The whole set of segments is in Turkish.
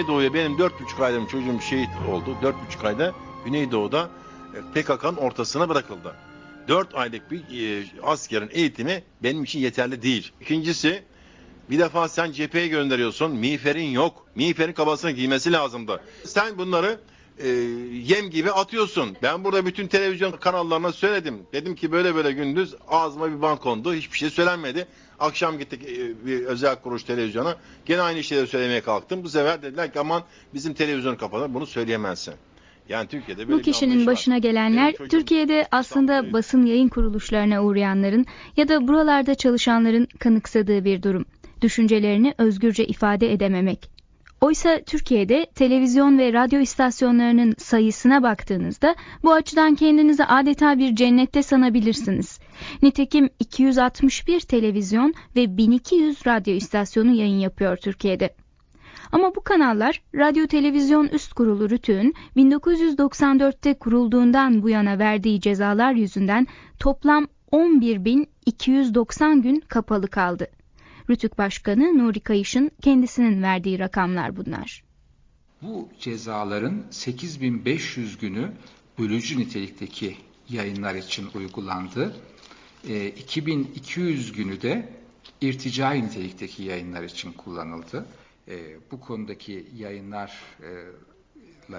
Güneydoğu'ya benim dört buçuk ayda çocuğum şehit oldu. Dört buçuk ayda Güneydoğu'da e, PKK'nın ortasına bırakıldı. Dört aylık bir e, askerin eğitimi benim için yeterli değil. İkincisi bir defa sen cepheye gönderiyorsun. Miğferin yok. Miğferin kabasını giymesi lazımdı. Sen bunları e, yem gibi atıyorsun. Ben burada bütün televizyon kanallarına söyledim. Dedim ki böyle böyle gündüz ağzıma bir bank kondu. Hiçbir şey söylenmedi. Akşam gittik e, bir özel kuruluş televizyona. Gene aynı şeyleri söylemeye kalktım. Bu sefer dediler ki aman bizim televizyonu kapatalım bunu söyleyemezsin. Yani Türkiye'de böyle Bu kişinin anlayış var. başına gelenler çocuğum Türkiye'de aslında İstanbul'da- basın yayın kuruluşlarına uğrayanların ya da buralarda çalışanların kanıksadığı bir durum. Düşüncelerini özgürce ifade edememek. Oysa Türkiye'de televizyon ve radyo istasyonlarının sayısına baktığınızda bu açıdan kendinizi adeta bir cennette sanabilirsiniz. Nitekim 261 televizyon ve 1200 radyo istasyonu yayın yapıyor Türkiye'de. Ama bu kanallar Radyo Televizyon Üst Kurulu RTÜK'ün 1994'te kurulduğundan bu yana verdiği cezalar yüzünden toplam 11.290 gün kapalı kaldı. RTÜK Başkanı Nuri Kayış'ın kendisinin verdiği rakamlar bunlar. Bu cezaların 8500 günü bölücü nitelikteki yayınlar için uygulandı. E, 2200 günü de irticai nitelikteki yayınlar için kullanıldı. E, bu konudaki yayınlarla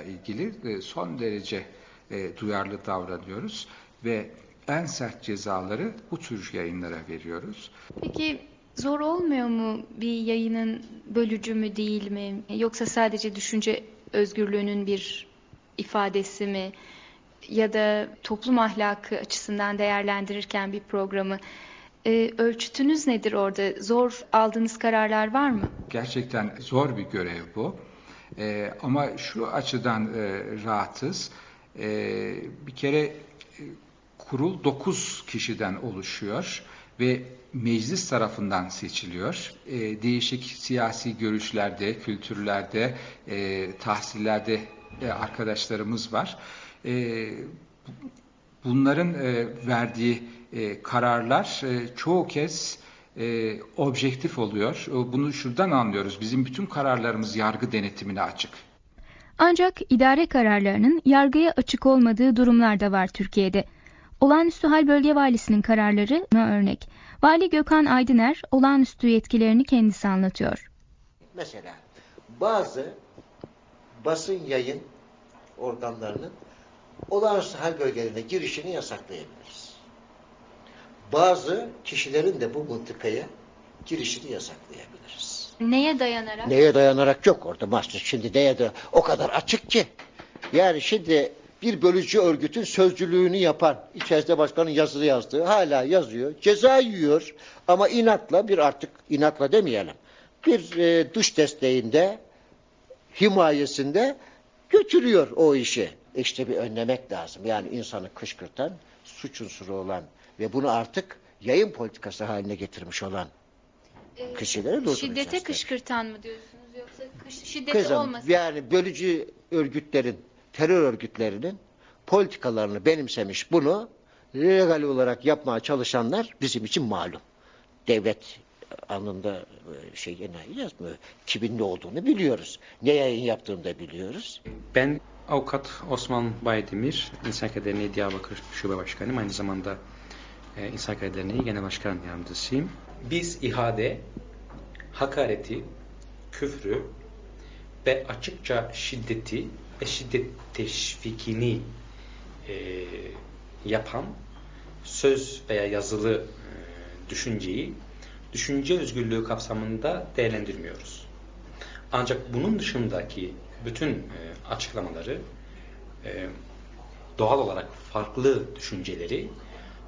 ilgili e, son derece e, duyarlı davranıyoruz ve en sert cezaları bu tür yayınlara veriyoruz. Peki zor olmuyor mu bir yayının bölücü mü değil mi? Yoksa sadece düşünce özgürlüğünün bir ifadesi mi? Ya da toplum ahlakı açısından değerlendirirken bir programı e, ölçütünüz nedir orada? Zor aldığınız kararlar var mı? Gerçekten zor bir görev bu. Ee, ama şu açıdan e, rahatız. Ee, bir kere e, kurul 9 kişiden oluşuyor ve meclis tarafından seçiliyor. Ee, değişik siyasi görüşlerde, kültürlerde, e, tahsillerde e, arkadaşlarımız var. Ee, bunların e, verdiği e, kararlar e, çoğu kez e, objektif oluyor. E, Bunu şuradan anlıyoruz. Bizim bütün kararlarımız yargı denetimine açık. Ancak idare kararlarının yargıya açık olmadığı durumlar da var Türkiye'de. Olağanüstü hal bölge valisinin kararları örnek. Vali Gökhan Aydıner olağanüstü yetkilerini kendisi anlatıyor. Mesela bazı basın yayın organlarının olağanüstü hal bölgelerine girişini yasaklayabiliriz. Bazı kişilerin de bu mıntıkaya girişini yasaklayabiliriz. Neye dayanarak? Neye dayanarak yok orada maçta. Şimdi neye de o kadar açık ki. Yani şimdi bir bölücü örgütün sözcülüğünü yapan, içerisinde başkanın yazılı yazdığı hala yazıyor. Ceza yiyor ama inatla bir artık inatla demeyelim. Bir e, dış desteğinde himayesinde götürüyor o işi. İşte bir önlemek lazım. Yani insanı kışkırtan, suç unsuru olan ve bunu artık yayın politikası haline getirmiş olan Ee, kişileri durduracağız. Şiddete kışkırtan mı diyorsunuz yoksa kış, şiddet Kızım olmasın? yani bölücü örgütlerin, terör örgütlerinin politikalarını benimsemiş bunu legal olarak yapmaya çalışanlar bizim için malum. Devlet anında e, şey enayi yazmıyor. Kimin ne olduğunu biliyoruz. Ne yayın yaptığını da biliyoruz. Ben avukat Osman Baydemir, İnsan Hakları Diyarbakır Şube Başkanıyım. Aynı zamanda e, İnsan Hakları Genel Başkan Yardımcısıyım. Biz ihade, hakareti, küfrü ve açıkça şiddeti şiddet teşvikini e, yapan söz veya yazılı e, düşünceyi düşünce özgürlüğü kapsamında değerlendirmiyoruz. Ancak bunun dışındaki bütün e, açıklamaları e, doğal olarak farklı düşünceleri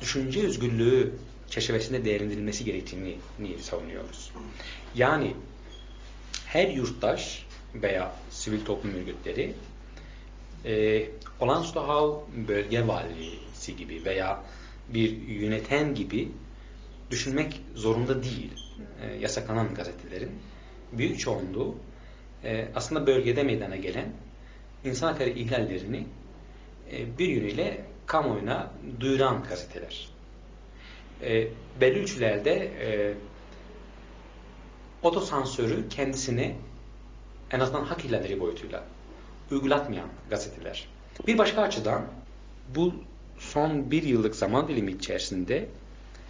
düşünce özgürlüğü çerçevesinde değerlendirilmesi gerektiğini savunuyoruz. Yani her yurttaş veya sivil toplum örgütleri e, olağanüstü hal bölge valisi gibi veya bir yöneten gibi düşünmek zorunda değil. E, yasaklanan gazetelerin büyük çoğunluğu e, aslında bölgede meydana gelen insan hakları ihlallerini e, bir yönüyle kamuoyuna duyuran gazeteler. E, belli ölçülerde e, otosansörü kendisine en azından hak ihlalleri boyutuyla uygulatmayan gazeteler. Bir başka açıdan bu son bir yıllık zaman dilimi içerisinde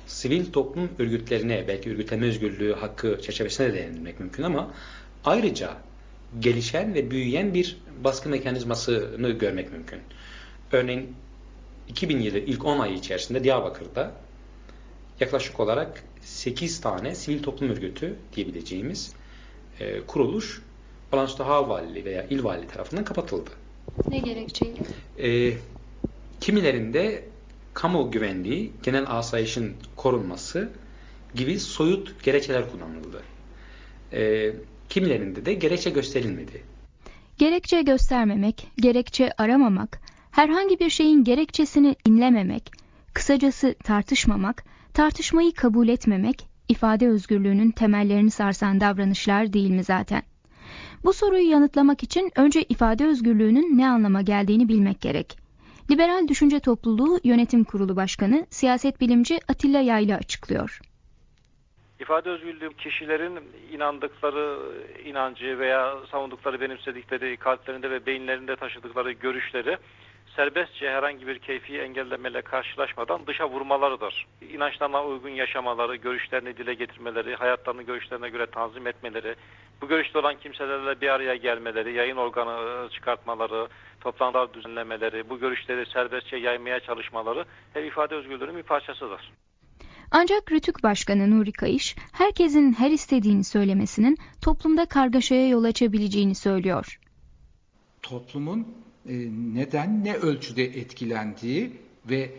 sivil toplum örgütlerine belki örgütleme özgürlüğü hakkı çerçevesine de değinmek mümkün ama ayrıca gelişen ve büyüyen bir baskı mekanizmasını görmek mümkün. Örneğin 2000 yılı ilk 10 ayı içerisinde Diyarbakır'da yaklaşık olarak 8 tane sivil toplum örgütü diyebileceğimiz e, kuruluş Balanslı Hal Valiliği veya İl Valiliği tarafından kapatıldı. Ne gerekçeyle? E, kimilerinde kamu güvenliği, genel asayişin korunması gibi soyut gerekçeler kullanıldı. E, kimilerinde de gerekçe gösterilmedi. Gerekçe göstermemek, gerekçe aramamak, herhangi bir şeyin gerekçesini dinlememek, kısacası tartışmamak, tartışmayı kabul etmemek, ifade özgürlüğünün temellerini sarsan davranışlar değil mi zaten? Bu soruyu yanıtlamak için önce ifade özgürlüğünün ne anlama geldiğini bilmek gerek. Liberal Düşünce Topluluğu Yönetim Kurulu Başkanı, siyaset bilimci Atilla Yayla açıklıyor. İfade özgürlüğü kişilerin inandıkları inancı veya savundukları, benimsedikleri, kalplerinde ve beyinlerinde taşıdıkları görüşleri serbestçe herhangi bir keyfi engellemeyle karşılaşmadan dışa vurmalarıdır. İnançlarına uygun yaşamaları, görüşlerini dile getirmeleri, hayatlarını görüşlerine göre tanzim etmeleri, bu görüşte olan kimselerle bir araya gelmeleri, yayın organı çıkartmaları, toplantılar düzenlemeleri, bu görüşleri serbestçe yaymaya çalışmaları hep ifade özgürlüğünün bir parçasıdır. Ancak Rütük Başkanı Nuri Kayış, herkesin her istediğini söylemesinin toplumda kargaşaya yol açabileceğini söylüyor. Toplumun e, neden, ne ölçüde etkilendiği ve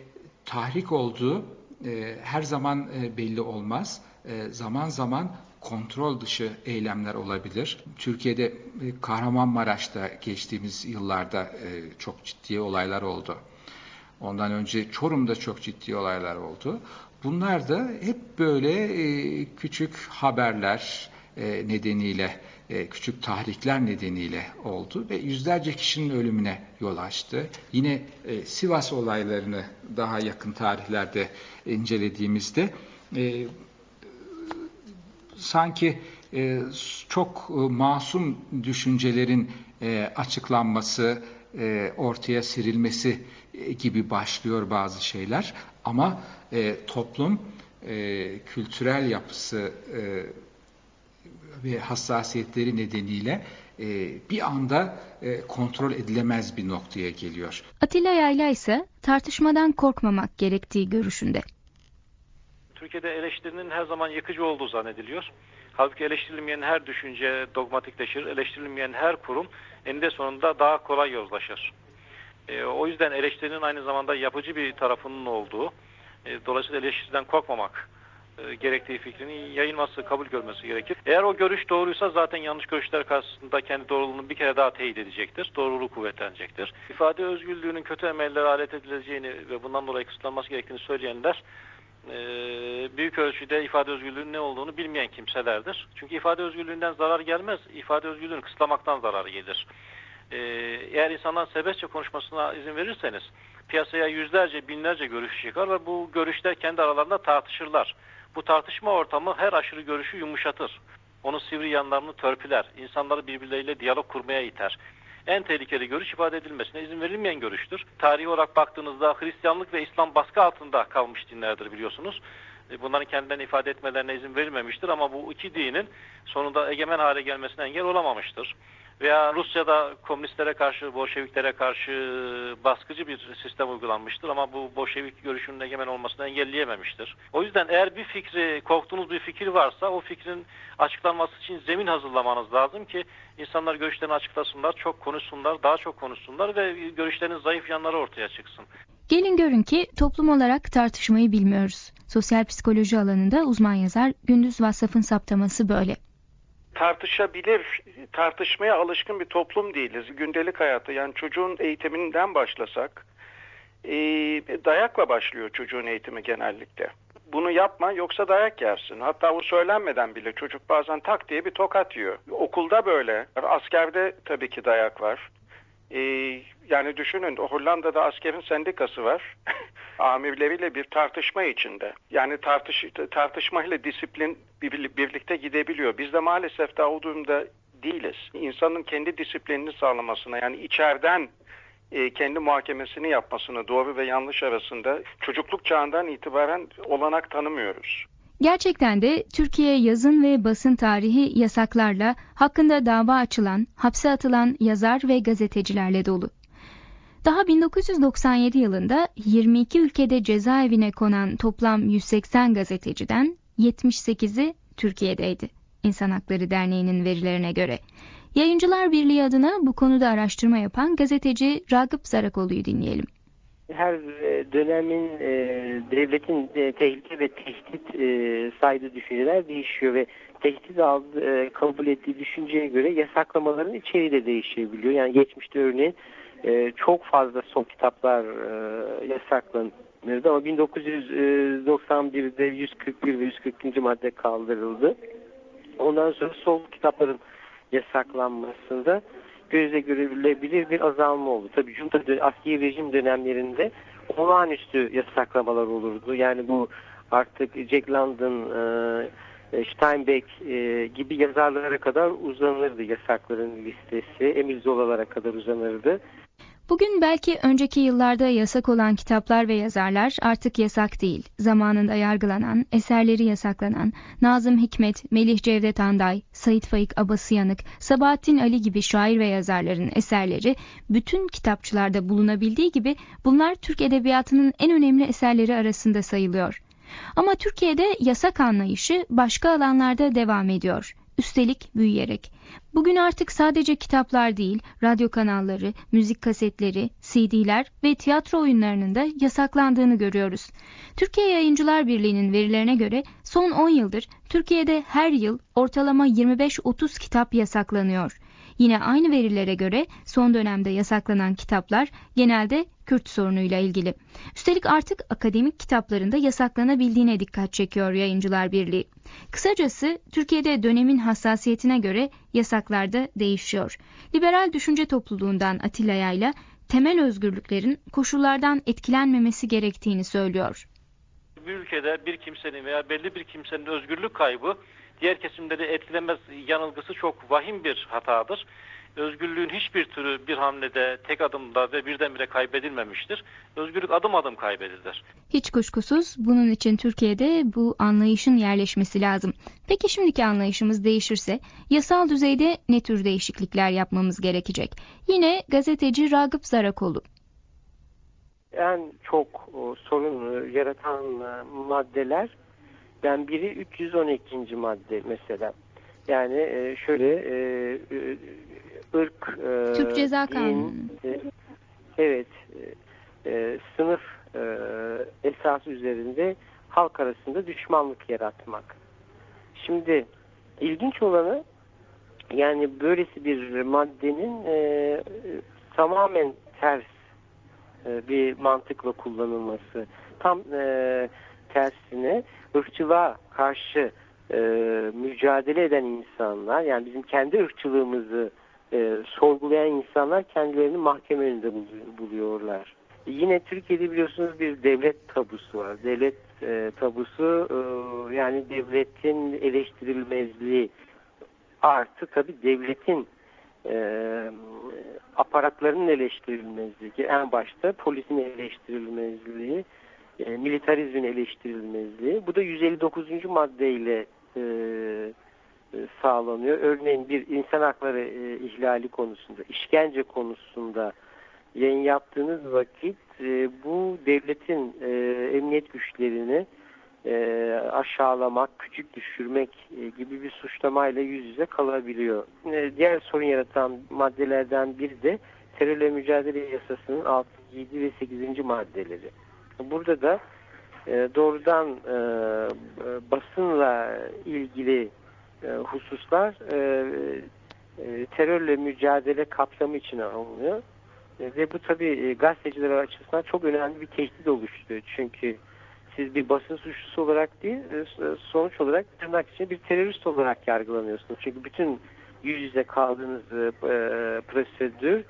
tahrik olduğu e, her zaman e, belli olmaz. Zaman zaman kontrol dışı eylemler olabilir. Türkiye'de Kahramanmaraş'ta geçtiğimiz yıllarda çok ciddi olaylar oldu. Ondan önce Çorum'da çok ciddi olaylar oldu. Bunlar da hep böyle küçük haberler nedeniyle e, küçük tahrikler nedeniyle oldu ve yüzlerce kişinin ölümüne yol açtı. Yine e, Sivas olaylarını daha yakın tarihlerde incelediğimizde e, sanki çok masum düşüncelerin açıklanması, ortaya serilmesi gibi başlıyor bazı şeyler. Ama toplum kültürel yapısı ve hassasiyetleri nedeniyle e, bir anda e, kontrol edilemez bir noktaya geliyor. Atilla Yayla ise tartışmadan korkmamak gerektiği görüşünde. Türkiye'de eleştirinin her zaman yıkıcı olduğu zannediliyor. Halbuki eleştirilmeyen her düşünce dogmatikleşir, eleştirilmeyen her kurum eninde sonunda daha kolay yozlaşır. E, o yüzden eleştirinin aynı zamanda yapıcı bir tarafının olduğu, e, dolayısıyla eleştiriden korkmamak e, gerektiği fikrinin yayılması, kabul görmesi gerekir. Eğer o görüş doğruysa zaten yanlış görüşler karşısında kendi doğruluğunu bir kere daha teyit edecektir. Doğruluğu kuvvetlenecektir. İfade özgürlüğünün kötü emellere alet edileceğini ve bundan dolayı kısıtlanması gerektiğini söyleyenler e, büyük ölçüde ifade özgürlüğünün ne olduğunu bilmeyen kimselerdir. Çünkü ifade özgürlüğünden zarar gelmez, ifade özgürlüğünü kısıtlamaktan zarar gelir. E, eğer insanlar serbestçe konuşmasına izin verirseniz piyasaya yüzlerce, binlerce görüş çıkar ve bu görüşler kendi aralarında tartışırlar. Bu tartışma ortamı her aşırı görüşü yumuşatır. Onun sivri yanlarını törpüler. İnsanları birbirleriyle diyalog kurmaya iter. En tehlikeli görüş ifade edilmesine izin verilmeyen görüştür. Tarihi olarak baktığınızda Hristiyanlık ve İslam baskı altında kalmış dinlerdir biliyorsunuz. E, bunların kendilerini ifade etmelerine izin verilmemiştir ama bu iki dinin sonunda egemen hale gelmesine engel olamamıştır veya Rusya'da komünistlere karşı, Bolşeviklere karşı baskıcı bir sistem uygulanmıştır ama bu Bolşevik görüşünün egemen olmasını engelleyememiştir. O yüzden eğer bir fikri, korktuğunuz bir fikir varsa o fikrin açıklanması için zemin hazırlamanız lazım ki insanlar görüşlerini açıklasınlar, çok konuşsunlar, daha çok konuşsunlar ve görüşlerinin zayıf yanları ortaya çıksın. Gelin görün ki toplum olarak tartışmayı bilmiyoruz. Sosyal psikoloji alanında uzman yazar Gündüz Vassaf'ın saptaması böyle tartışabilir, tartışmaya alışkın bir toplum değiliz. Gündelik hayatta yani çocuğun eğitiminden başlasak e, dayakla başlıyor çocuğun eğitimi genellikle. Bunu yapma yoksa dayak yersin. Hatta bu söylenmeden bile çocuk bazen tak diye bir tokat yiyor. Okulda böyle. Askerde tabii ki dayak var. Ee, yani düşünün Hollanda'da askerin sendikası var. Amirleriyle bir tartışma içinde. Yani tartış, tartışmayla disiplin birlikte gidebiliyor. Bizde maalesef daha o durumda değiliz. İnsanın kendi disiplinini sağlamasına yani içeriden e, kendi muhakemesini yapmasını doğru ve yanlış arasında çocukluk çağından itibaren olanak tanımıyoruz. Gerçekten de Türkiye yazın ve basın tarihi yasaklarla hakkında dava açılan, hapse atılan yazar ve gazetecilerle dolu. Daha 1997 yılında 22 ülkede cezaevine konan toplam 180 gazeteciden 78'i Türkiye'deydi. İnsan Hakları Derneği'nin verilerine göre. Yayıncılar Birliği adına bu konuda araştırma yapan gazeteci Ragıp Zarakoğlu'yu dinleyelim. Her e, dönemin e, devletin e, tehlike ve tehdit saydığı düşünceler değişiyor ve tehdit aldı, kabul ettiği düşünceye göre yasaklamaların içeriği de değişebiliyor. Yani geçmişte örneğin çok fazla son kitaplar yasaklanırdı ama 1991'de 141 ve 140. madde kaldırıldı. Ondan sonra sol kitapların yasaklanmasında gözle görülebilir bir azalma oldu. Tabii junta askeri rejim dönemlerinde olağanüstü yasaklamalar olurdu. Yani bu artık Jack London, e, Steinbeck e, gibi yazarlara kadar uzanırdı yasakların listesi. Emil Zola'lara kadar uzanırdı. Bugün belki önceki yıllarda yasak olan kitaplar ve yazarlar artık yasak değil. Zamanında yargılanan, eserleri yasaklanan Nazım Hikmet, Melih Cevdet Anday, Sait Faik Abasıyanık, Sabahattin Ali gibi şair ve yazarların eserleri bütün kitapçılarda bulunabildiği gibi bunlar Türk edebiyatının en önemli eserleri arasında sayılıyor. Ama Türkiye'de yasak anlayışı başka alanlarda devam ediyor üstelik büyüyerek. Bugün artık sadece kitaplar değil, radyo kanalları, müzik kasetleri, CD'ler ve tiyatro oyunlarının da yasaklandığını görüyoruz. Türkiye Yayıncılar Birliği'nin verilerine göre son 10 yıldır Türkiye'de her yıl ortalama 25-30 kitap yasaklanıyor. Yine aynı verilere göre son dönemde yasaklanan kitaplar genelde Kürt sorunuyla ilgili. Üstelik artık akademik kitaplarında yasaklanabildiğine dikkat çekiyor Yayıncılar Birliği. Kısacası Türkiye'de dönemin hassasiyetine göre yasaklar da değişiyor. Liberal düşünce topluluğundan Atilla Yayla temel özgürlüklerin koşullardan etkilenmemesi gerektiğini söylüyor. Bir ülkede bir kimsenin veya belli bir kimsenin özgürlük kaybı diğer kesimleri etkilemez yanılgısı çok vahim bir hatadır. Özgürlüğün hiçbir türü bir hamlede, tek adımda ve birdenbire kaybedilmemiştir. Özgürlük adım adım kaybedilir. Hiç kuşkusuz bunun için Türkiye'de bu anlayışın yerleşmesi lazım. Peki şimdiki anlayışımız değişirse yasal düzeyde ne tür değişiklikler yapmamız gerekecek? Yine gazeteci Ragıp Zarakoğlu. En çok sorun yaratan e, maddeler yani biri 312. madde mesela. Yani e, şöyle e, e, ırk, Türk Ceza Kanunu. evet, sınıf esas üzerinde halk arasında düşmanlık yaratmak. Şimdi ilginç olanı yani böylesi bir maddenin e, tamamen ters e, bir mantıkla kullanılması. Tam e, tersine ırkçılığa karşı e, mücadele eden insanlar yani bizim kendi ırkçılığımızı e, sorgulayan insanlar kendilerini mahkeme önünde buluyorlar. Yine Türkiye'de biliyorsunuz bir devlet tabusu var. Devlet e, tabusu e, yani devletin eleştirilmezliği artı tabi devletin e, aparatlarının eleştirilmezliği en başta polisin eleştirilmezliği e, militarizmin eleştirilmezliği. Bu da 159. maddeyle e, e, sağlanıyor. Örneğin bir insan hakları e, ihlali konusunda, işkence konusunda yayın yaptığınız vakit e, bu devletin e, emniyet güçlerini e, aşağılamak, küçük düşürmek e, gibi bir suçlamayla yüz yüze kalabiliyor. E, diğer sorun yaratan maddelerden biri de terörle mücadele yasasının 6, 7 ve 8. maddeleri. Burada da e, doğrudan e, e, basınla ilgili e, hususlar e, e, terörle mücadele kapsamı içine alınıyor. E, ve bu tabi gazeteciler açısından çok önemli bir tehdit oluşturuyor. Çünkü siz bir basın suçlusu olarak değil, sonuç olarak tırnak için bir terörist olarak yargılanıyorsunuz. Çünkü bütün yüz yüze kaldığınız e, prosedür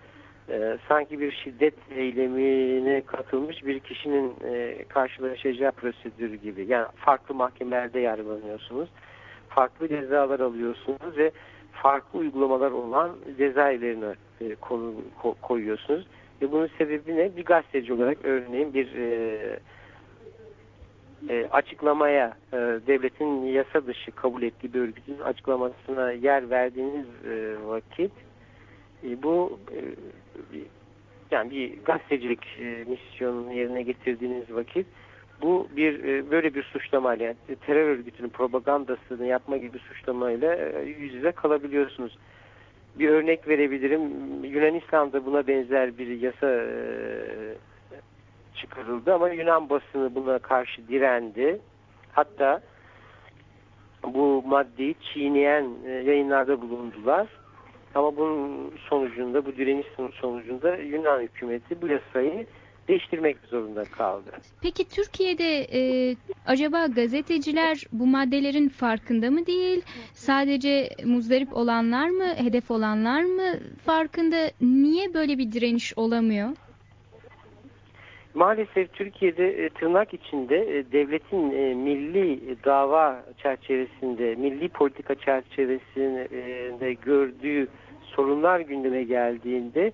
e, sanki bir şiddet eylemine katılmış bir kişinin e, karşılaşacağı prosedür gibi. Yani farklı mahkemelerde yargılanıyorsunuz. Farklı cezalar alıyorsunuz ve farklı uygulamalar olan cezaevlerine e, konu ko, koyuyorsunuz. Ve bunun sebebi ne? Bir gazeteci olarak örneğin bir e, e, açıklamaya e, devletin yasa dışı kabul ettiği bir örgütün açıklamasına yer verdiğiniz e, vakit e, bu e, yani bir gazetecilik e, misyonunu yerine getirdiğiniz vakit bu bir e, böyle bir suçlamayla yani terör örgütünün propagandasını yapma gibi suçlamayla e, yüz yüze kalabiliyorsunuz. Bir örnek verebilirim. Yunanistan'da buna benzer bir yasa e, çıkarıldı ama Yunan basını buna karşı direndi. Hatta bu maddeyi çiğneyen e, yayınlarda bulundular. Ama bunun sonucunda, bu direniş sonucunda Yunan hükümeti bu yasayı değiştirmek zorunda kaldı. Peki Türkiye'de e, acaba gazeteciler bu maddelerin farkında mı değil? Sadece muzdarip olanlar mı, hedef olanlar mı farkında? Niye böyle bir direniş olamıyor? Maalesef Türkiye'de e, tırnak içinde e, devletin e, milli dava çerçevesinde, milli politika çerçevesinde gördüğü sorunlar gündeme geldiğinde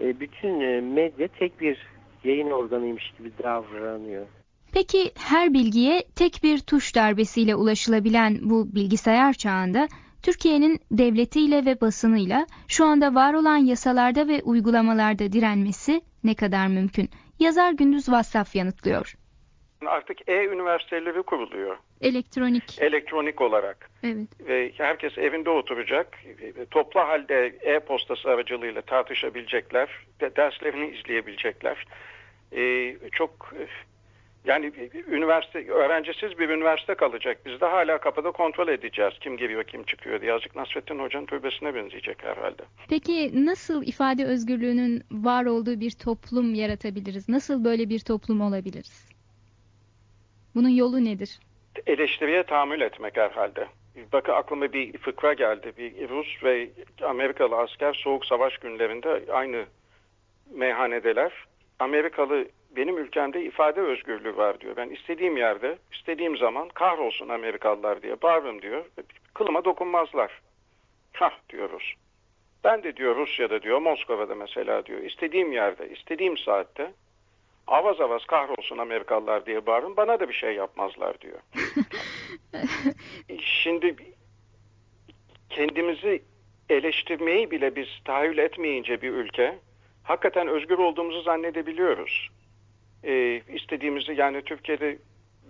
bütün medya tek bir yayın organıymış gibi davranıyor. Peki her bilgiye tek bir tuş darbesiyle ulaşılabilen bu bilgisayar çağında Türkiye'nin devletiyle ve basınıyla şu anda var olan yasalarda ve uygulamalarda direnmesi ne kadar mümkün? Yazar Gündüz Vassaf yanıtlıyor. Artık e-üniversiteleri kuruluyor. Elektronik. Elektronik olarak. Evet. Ve herkes evinde oturacak. Toplu halde e-postası aracılığıyla tartışabilecekler. Derslerini izleyebilecekler. Ee, çok yani üniversite öğrencisiz bir üniversite kalacak. Biz de hala kapıda kontrol edeceğiz. Kim geliyor, kim çıkıyor diye. Azıcık Nasrettin Hoca'nın türbesine benzeyecek herhalde. Peki nasıl ifade özgürlüğünün var olduğu bir toplum yaratabiliriz? Nasıl böyle bir toplum olabiliriz? Bunun yolu nedir? Eleştiriye tahammül etmek herhalde. Bakın aklıma bir fıkra geldi. Bir Rus ve Amerikalı asker soğuk savaş günlerinde aynı meyhanedeler. Amerikalı benim ülkemde ifade özgürlüğü var diyor. Ben istediğim yerde, istediğim zaman kahrolsun Amerikalılar diye bağırırım diyor. Kılıma dokunmazlar. Hah diyoruz. Ben de diyor Rusya'da diyor, Moskova'da mesela diyor, istediğim yerde, istediğim saatte avaz avaz kahrolsun Amerikalılar diye bağırın bana da bir şey yapmazlar diyor. Şimdi kendimizi eleştirmeyi bile biz tahayyül etmeyince bir ülke hakikaten özgür olduğumuzu zannedebiliyoruz. Ee, istediğimizi yani Türkiye'de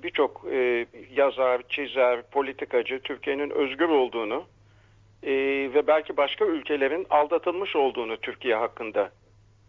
birçok e, yazar, çizer, politikacı Türkiye'nin özgür olduğunu e, ve belki başka ülkelerin aldatılmış olduğunu Türkiye hakkında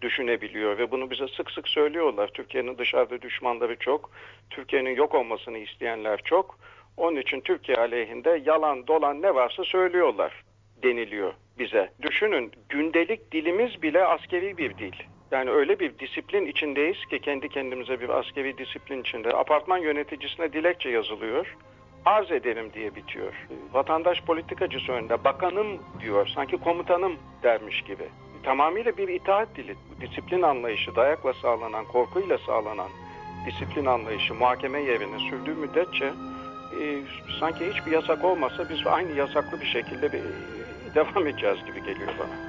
düşünebiliyor ve bunu bize sık sık söylüyorlar. Türkiye'nin dışarıda düşmanları çok, Türkiye'nin yok olmasını isteyenler çok. Onun için Türkiye aleyhinde yalan dolan ne varsa söylüyorlar deniliyor bize. Düşünün gündelik dilimiz bile askeri bir dil. Yani öyle bir disiplin içindeyiz ki kendi kendimize bir askeri disiplin içinde. Apartman yöneticisine dilekçe yazılıyor. Arz ederim diye bitiyor. Vatandaş politikacısı önünde bakanım diyor. Sanki komutanım dermiş gibi. Tamamıyla bir itaat dili. Disiplin anlayışı dayakla sağlanan, korkuyla sağlanan disiplin anlayışı muhakeme yerine sürdüğü müddetçe e, sanki hiçbir yasak olmasa biz aynı yasaklı bir şekilde bir, devam edeceğiz gibi geliyor bana.